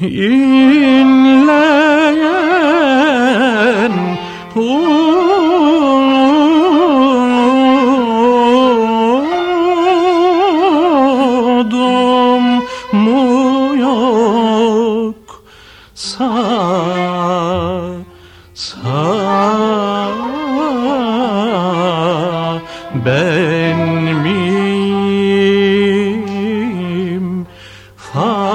inleyen umudum mu yok? Sa sa ben miyim? Far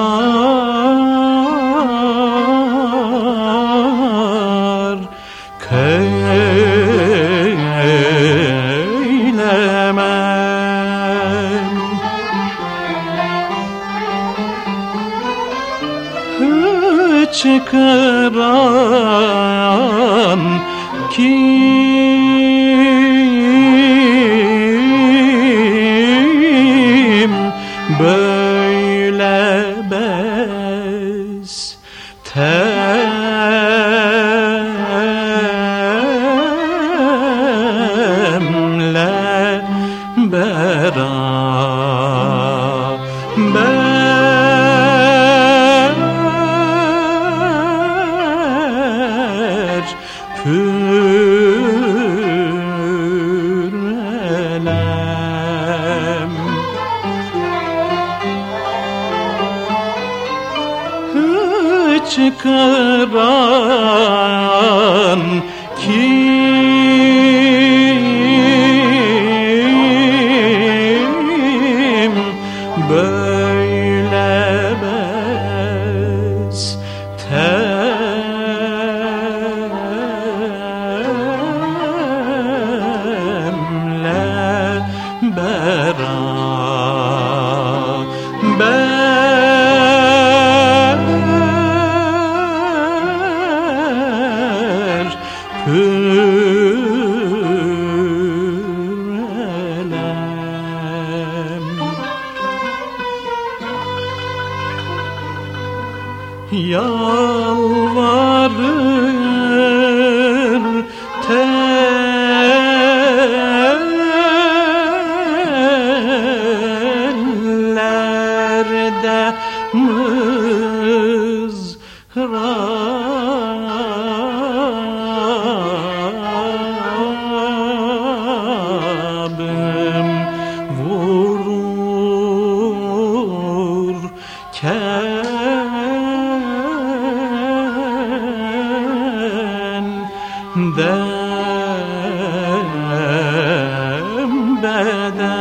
çıkaran kim? Böyle bez temle beraber çıkaran kim yalvarır tellerde mızrabım vururken dem bedem.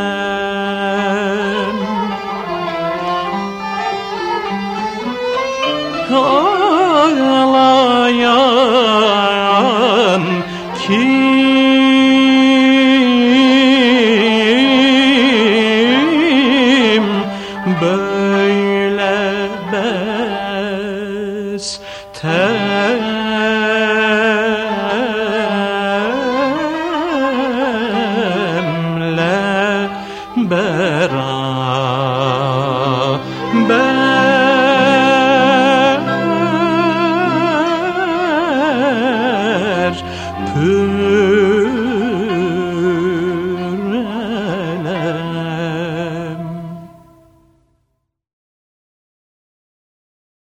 Ağlayan kim böyle Better.